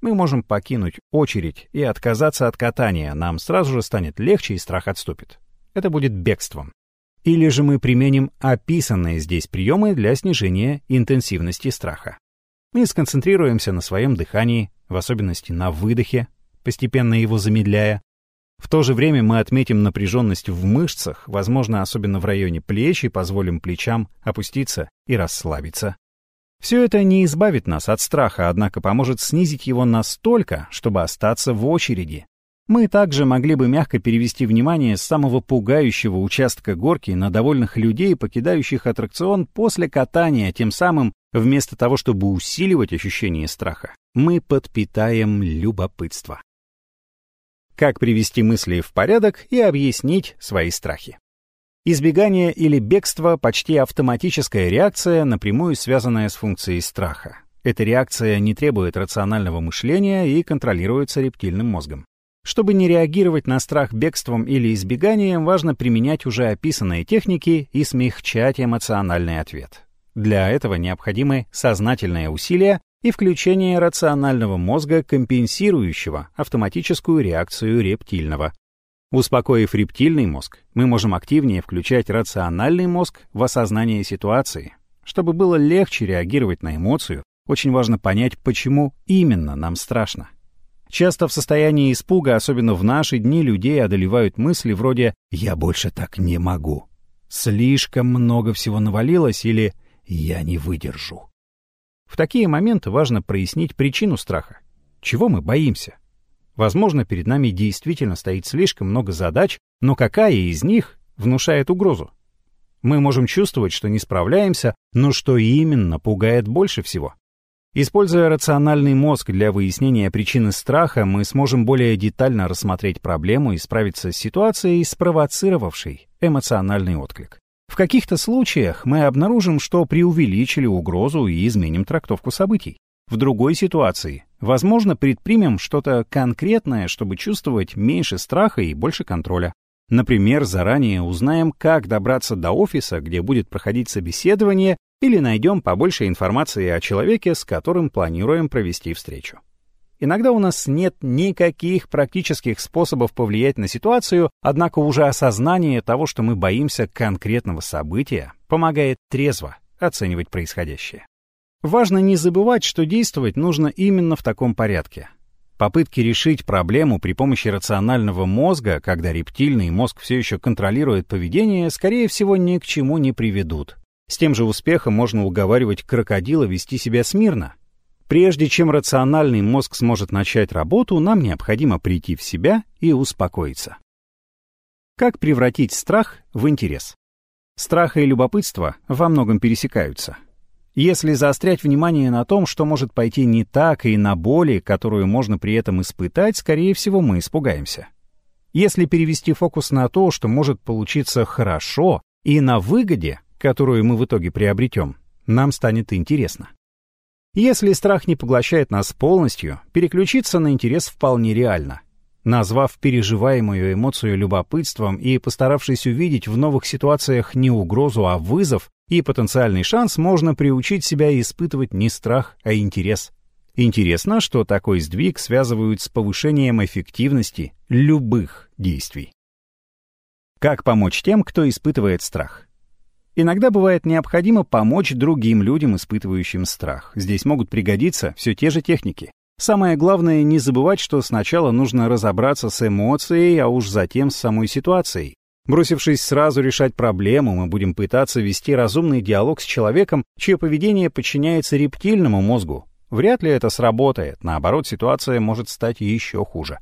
Мы можем покинуть очередь и отказаться от катания, нам сразу же станет легче и страх отступит. Это будет бегством. Или же мы применим описанные здесь приемы для снижения интенсивности страха. Мы сконцентрируемся на своем дыхании, в особенности на выдохе, постепенно его замедляя. В то же время мы отметим напряженность в мышцах, возможно, особенно в районе плеч, и позволим плечам опуститься и расслабиться. Все это не избавит нас от страха, однако поможет снизить его настолько, чтобы остаться в очереди. Мы также могли бы мягко перевести внимание с самого пугающего участка горки на довольных людей, покидающих аттракцион после катания, тем самым, вместо того, чтобы усиливать ощущение страха, мы подпитаем любопытство. Как привести мысли в порядок и объяснить свои страхи? Избегание или бегство — почти автоматическая реакция, напрямую связанная с функцией страха. Эта реакция не требует рационального мышления и контролируется рептильным мозгом. Чтобы не реагировать на страх бегством или избеганием, важно применять уже описанные техники и смягчать эмоциональный ответ. Для этого необходимы сознательные усилия и включение рационального мозга, компенсирующего автоматическую реакцию рептильного. Успокоив рептильный мозг, мы можем активнее включать рациональный мозг в осознание ситуации. Чтобы было легче реагировать на эмоцию, очень важно понять, почему именно нам страшно. Часто в состоянии испуга, особенно в наши дни, людей одолевают мысли вроде «я больше так не могу», «слишком много всего навалилось» или «я не выдержу». В такие моменты важно прояснить причину страха. Чего мы боимся? Возможно, перед нами действительно стоит слишком много задач, но какая из них внушает угрозу? Мы можем чувствовать, что не справляемся, но что именно пугает больше всего? Используя рациональный мозг для выяснения причины страха, мы сможем более детально рассмотреть проблему и справиться с ситуацией, спровоцировавшей эмоциональный отклик. В каких-то случаях мы обнаружим, что преувеличили угрозу и изменим трактовку событий. В другой ситуации, возможно, предпримем что-то конкретное, чтобы чувствовать меньше страха и больше контроля. Например, заранее узнаем, как добраться до офиса, где будет проходить собеседование, или найдем побольше информации о человеке, с которым планируем провести встречу. Иногда у нас нет никаких практических способов повлиять на ситуацию, однако уже осознание того, что мы боимся конкретного события, помогает трезво оценивать происходящее. Важно не забывать, что действовать нужно именно в таком порядке. Попытки решить проблему при помощи рационального мозга, когда рептильный мозг все еще контролирует поведение, скорее всего, ни к чему не приведут. С тем же успехом можно уговаривать крокодила вести себя смирно, Прежде чем рациональный мозг сможет начать работу, нам необходимо прийти в себя и успокоиться. Как превратить страх в интерес? Страх и любопытство во многом пересекаются. Если заострять внимание на том, что может пойти не так, и на боли, которую можно при этом испытать, скорее всего, мы испугаемся. Если перевести фокус на то, что может получиться хорошо, и на выгоде, которую мы в итоге приобретем, нам станет интересно. Если страх не поглощает нас полностью, переключиться на интерес вполне реально. Назвав переживаемую эмоцию любопытством и постаравшись увидеть в новых ситуациях не угрозу, а вызов и потенциальный шанс, можно приучить себя испытывать не страх, а интерес. Интересно, что такой сдвиг связывают с повышением эффективности любых действий. Как помочь тем, кто испытывает страх? Иногда бывает необходимо помочь другим людям, испытывающим страх. Здесь могут пригодиться все те же техники. Самое главное не забывать, что сначала нужно разобраться с эмоцией, а уж затем с самой ситуацией. Бросившись сразу решать проблему, мы будем пытаться вести разумный диалог с человеком, чье поведение подчиняется рептильному мозгу. Вряд ли это сработает, наоборот, ситуация может стать еще хуже.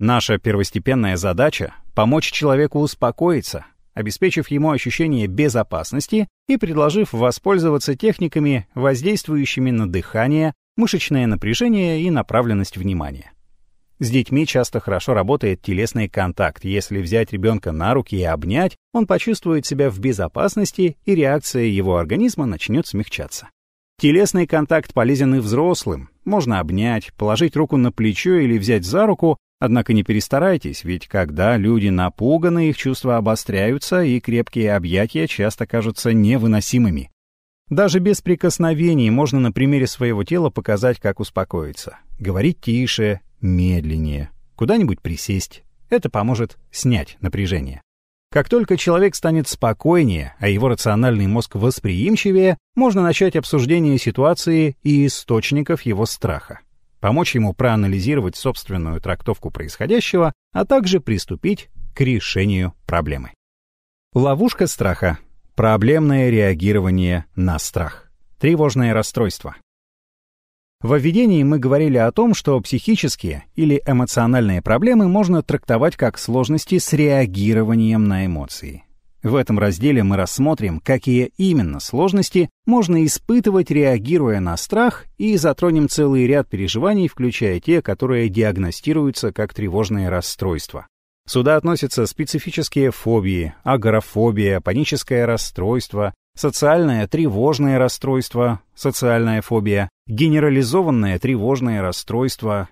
Наша первостепенная задача — помочь человеку успокоиться, обеспечив ему ощущение безопасности и предложив воспользоваться техниками, воздействующими на дыхание, мышечное напряжение и направленность внимания. С детьми часто хорошо работает телесный контакт. Если взять ребенка на руки и обнять, он почувствует себя в безопасности, и реакция его организма начнет смягчаться. Телесный контакт полезен и взрослым. Можно обнять, положить руку на плечо или взять за руку, Однако не перестарайтесь, ведь когда люди напуганы, их чувства обостряются, и крепкие объятия часто кажутся невыносимыми. Даже без прикосновений можно на примере своего тела показать, как успокоиться. Говорить тише, медленнее, куда-нибудь присесть. Это поможет снять напряжение. Как только человек станет спокойнее, а его рациональный мозг восприимчивее, можно начать обсуждение ситуации и источников его страха помочь ему проанализировать собственную трактовку происходящего, а также приступить к решению проблемы. Ловушка страха. Проблемное реагирование на страх. Тревожное расстройство. В введении мы говорили о том, что психические или эмоциональные проблемы можно трактовать как сложности с реагированием на эмоции. В этом разделе мы рассмотрим, какие именно сложности можно испытывать, реагируя на страх, и затронем целый ряд переживаний, включая те, которые диагностируются как тревожные расстройства. Сюда относятся специфические фобии, агорафобия, паническое расстройство, социальное тревожное расстройство, социальная фобия, генерализованное тревожное расстройство,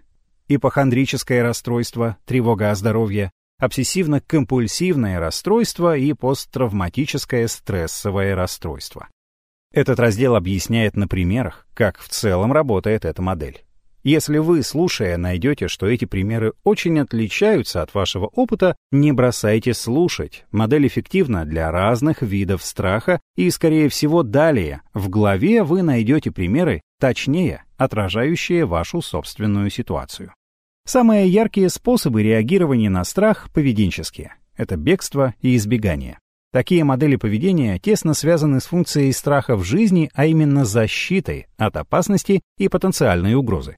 ипохондрическое расстройство, тревога о здоровье, обсессивно-компульсивное расстройство и посттравматическое стрессовое расстройство. Этот раздел объясняет на примерах, как в целом работает эта модель. Если вы, слушая, найдете, что эти примеры очень отличаются от вашего опыта, не бросайте слушать. Модель эффективна для разных видов страха, и, скорее всего, далее, в главе вы найдете примеры, точнее, отражающие вашу собственную ситуацию. Самые яркие способы реагирования на страх поведенческие. Это бегство и избегание. Такие модели поведения тесно связаны с функцией страха в жизни, а именно защитой от опасности и потенциальной угрозы.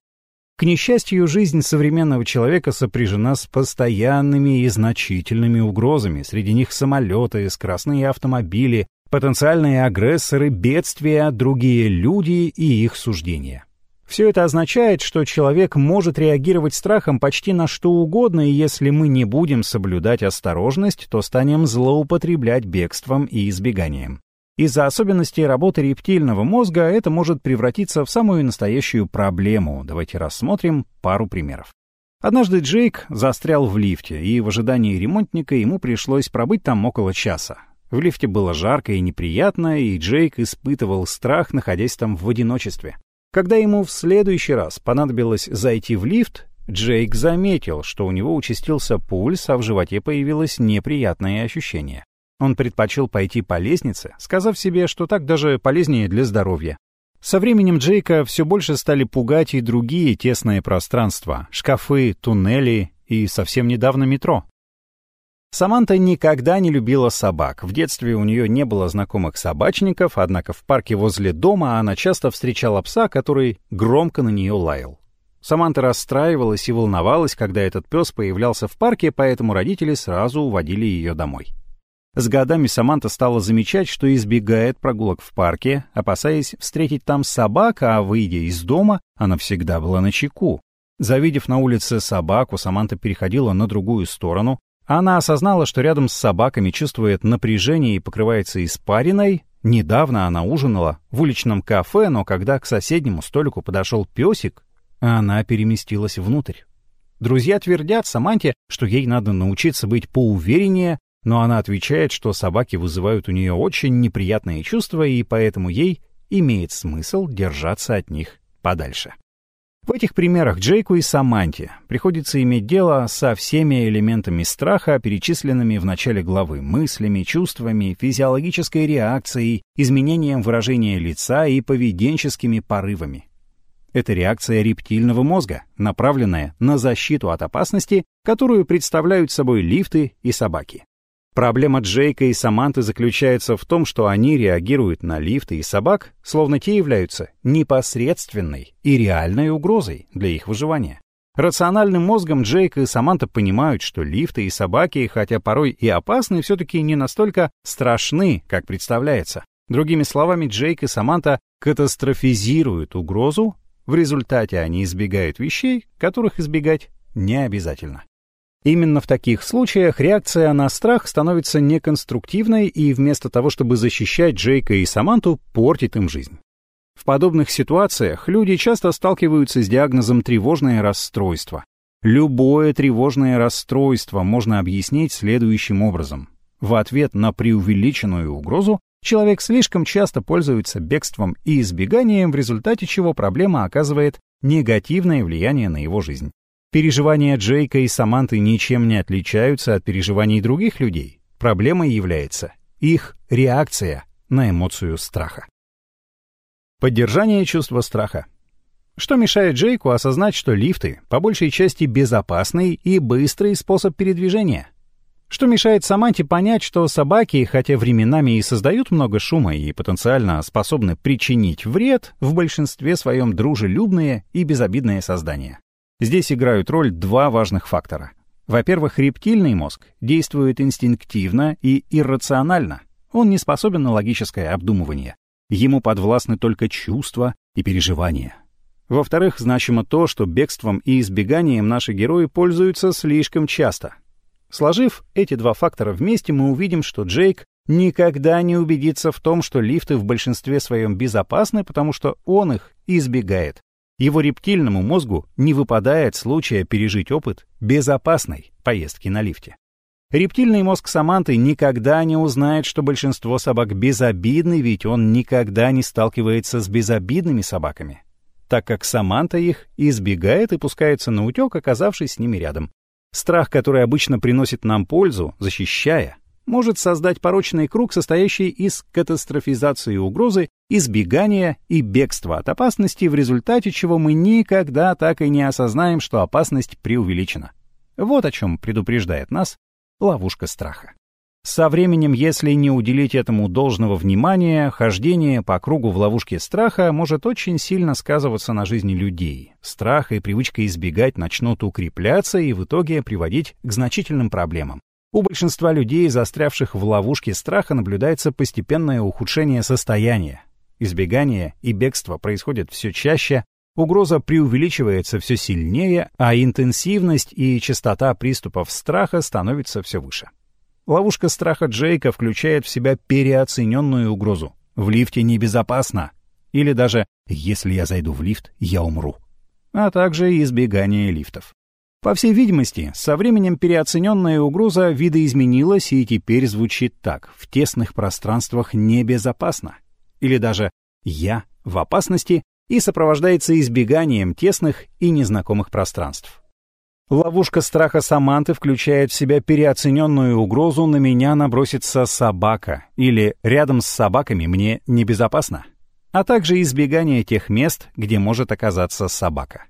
К несчастью, жизнь современного человека сопряжена с постоянными и значительными угрозами. Среди них самолеты, скоростные автомобили, потенциальные агрессоры, бедствия, другие люди и их суждения. Все это означает, что человек может реагировать страхом почти на что угодно, и если мы не будем соблюдать осторожность, то станем злоупотреблять бегством и избеганием. Из-за особенностей работы рептильного мозга это может превратиться в самую настоящую проблему. Давайте рассмотрим пару примеров. Однажды Джейк застрял в лифте, и в ожидании ремонтника ему пришлось пробыть там около часа. В лифте было жарко и неприятно, и Джейк испытывал страх, находясь там в одиночестве. Когда ему в следующий раз понадобилось зайти в лифт, Джейк заметил, что у него участился пульс, а в животе появилось неприятное ощущение. Он предпочел пойти по лестнице, сказав себе, что так даже полезнее для здоровья. Со временем Джейка все больше стали пугать и другие тесные пространства, шкафы, туннели и совсем недавно метро. Саманта никогда не любила собак. В детстве у нее не было знакомых собачников, однако в парке возле дома она часто встречала пса, который громко на нее лаял. Саманта расстраивалась и волновалась, когда этот пес появлялся в парке, поэтому родители сразу уводили ее домой. С годами Саманта стала замечать, что избегает прогулок в парке, опасаясь встретить там собак, а выйдя из дома, она всегда была на чеку. Завидев на улице собаку, Саманта переходила на другую сторону, она осознала, что рядом с собаками чувствует напряжение и покрывается испариной. Недавно она ужинала в уличном кафе, но когда к соседнему столику подошел песик, она переместилась внутрь. Друзья твердят Саманте, что ей надо научиться быть поувереннее, но она отвечает, что собаки вызывают у нее очень неприятные чувства, и поэтому ей имеет смысл держаться от них подальше. В этих примерах Джейку и Саманте приходится иметь дело со всеми элементами страха, перечисленными в начале главы, мыслями, чувствами, физиологической реакцией, изменением выражения лица и поведенческими порывами. Это реакция рептильного мозга, направленная на защиту от опасности, которую представляют собой лифты и собаки. Проблема Джейка и Саманты заключается в том, что они реагируют на лифты и собак, словно те являются непосредственной и реальной угрозой для их выживания. Рациональным мозгом Джейк и Саманта понимают, что лифты и собаки, хотя порой и опасны, все-таки не настолько страшны, как представляется. Другими словами, Джейк и Саманта катастрофизируют угрозу, в результате они избегают вещей, которых избегать не обязательно. Именно в таких случаях реакция на страх становится неконструктивной и вместо того, чтобы защищать Джейка и Саманту, портит им жизнь. В подобных ситуациях люди часто сталкиваются с диагнозом тревожное расстройство. Любое тревожное расстройство можно объяснить следующим образом. В ответ на преувеличенную угрозу человек слишком часто пользуется бегством и избеганием, в результате чего проблема оказывает негативное влияние на его жизнь. Переживания Джейка и Саманты ничем не отличаются от переживаний других людей. Проблемой является их реакция на эмоцию страха. Поддержание чувства страха. Что мешает Джейку осознать, что лифты по большей части безопасный и быстрый способ передвижения? Что мешает Саманте понять, что собаки, хотя временами и создают много шума и потенциально способны причинить вред, в большинстве своем дружелюбные и безобидные создания? Здесь играют роль два важных фактора. Во-первых, рептильный мозг действует инстинктивно и иррационально. Он не способен на логическое обдумывание. Ему подвластны только чувства и переживания. Во-вторых, значимо то, что бегством и избеганием наши герои пользуются слишком часто. Сложив эти два фактора вместе, мы увидим, что Джейк никогда не убедится в том, что лифты в большинстве своем безопасны, потому что он их избегает. Его рептильному мозгу не выпадает случая пережить опыт безопасной поездки на лифте. Рептильный мозг Саманты никогда не узнает, что большинство собак безобидны, ведь он никогда не сталкивается с безобидными собаками, так как Саманта их избегает и пускается на утек, оказавшись с ними рядом. Страх, который обычно приносит нам пользу, защищая, может создать порочный круг, состоящий из катастрофизации угрозы, избегания и бегства от опасности, в результате чего мы никогда так и не осознаем, что опасность преувеличена. Вот о чем предупреждает нас ловушка страха. Со временем, если не уделить этому должного внимания, хождение по кругу в ловушке страха может очень сильно сказываться на жизни людей. Страх и привычка избегать начнут укрепляться и в итоге приводить к значительным проблемам. У большинства людей, застрявших в ловушке страха, наблюдается постепенное ухудшение состояния. Избегание и бегство происходят все чаще, Угроза преувеличивается все сильнее, а интенсивность и частота приступов страха становится все выше. Ловушка страха Джейка включает в себя переоцененную угрозу. В лифте небезопасно. Или даже «если я зайду в лифт, я умру». А также избегание лифтов. По всей видимости, со временем переоцененная угроза видоизменилась и теперь звучит так «в тесных пространствах небезопасно». Или даже «я в опасности и сопровождается избеганием тесных и незнакомых пространств. Ловушка страха Саманты включает в себя переоцененную угрозу «на меня набросится собака» или «рядом с собаками мне небезопасно», а также избегание тех мест, где может оказаться собака.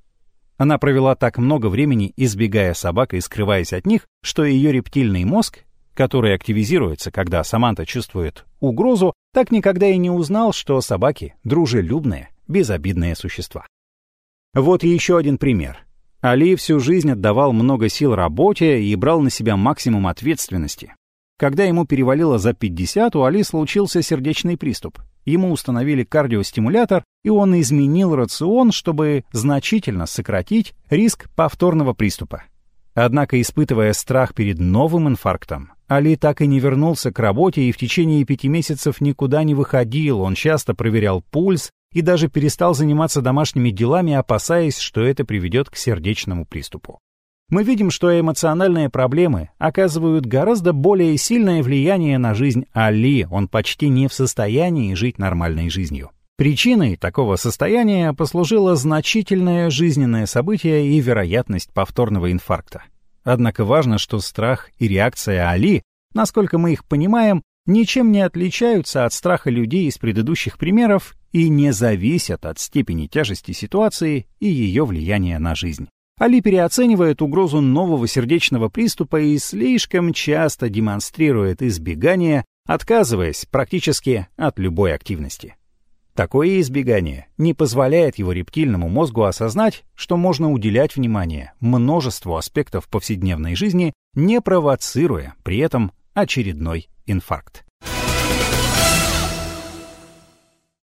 Она провела так много времени, избегая собак и скрываясь от них, что ее рептильный мозг, который активизируется, когда Саманта чувствует угрозу, так никогда и не узнал, что собаки дружелюбные безобидные существа. Вот еще один пример. Али всю жизнь отдавал много сил работе и брал на себя максимум ответственности. Когда ему перевалило за 50, у Али случился сердечный приступ. Ему установили кардиостимулятор, и он изменил рацион, чтобы значительно сократить риск повторного приступа. Однако, испытывая страх перед новым инфарктом, Али так и не вернулся к работе и в течение пяти месяцев никуда не выходил, он часто проверял пульс, и даже перестал заниматься домашними делами, опасаясь, что это приведет к сердечному приступу. Мы видим, что эмоциональные проблемы оказывают гораздо более сильное влияние на жизнь Али, он почти не в состоянии жить нормальной жизнью. Причиной такого состояния послужило значительное жизненное событие и вероятность повторного инфаркта. Однако важно, что страх и реакция Али, насколько мы их понимаем, ничем не отличаются от страха людей из предыдущих примеров и не зависят от степени тяжести ситуации и ее влияния на жизнь. Али переоценивает угрозу нового сердечного приступа и слишком часто демонстрирует избегание, отказываясь практически от любой активности. Такое избегание не позволяет его рептильному мозгу осознать, что можно уделять внимание множеству аспектов повседневной жизни, не провоцируя при этом очередной инфаркт.